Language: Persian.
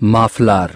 مافلار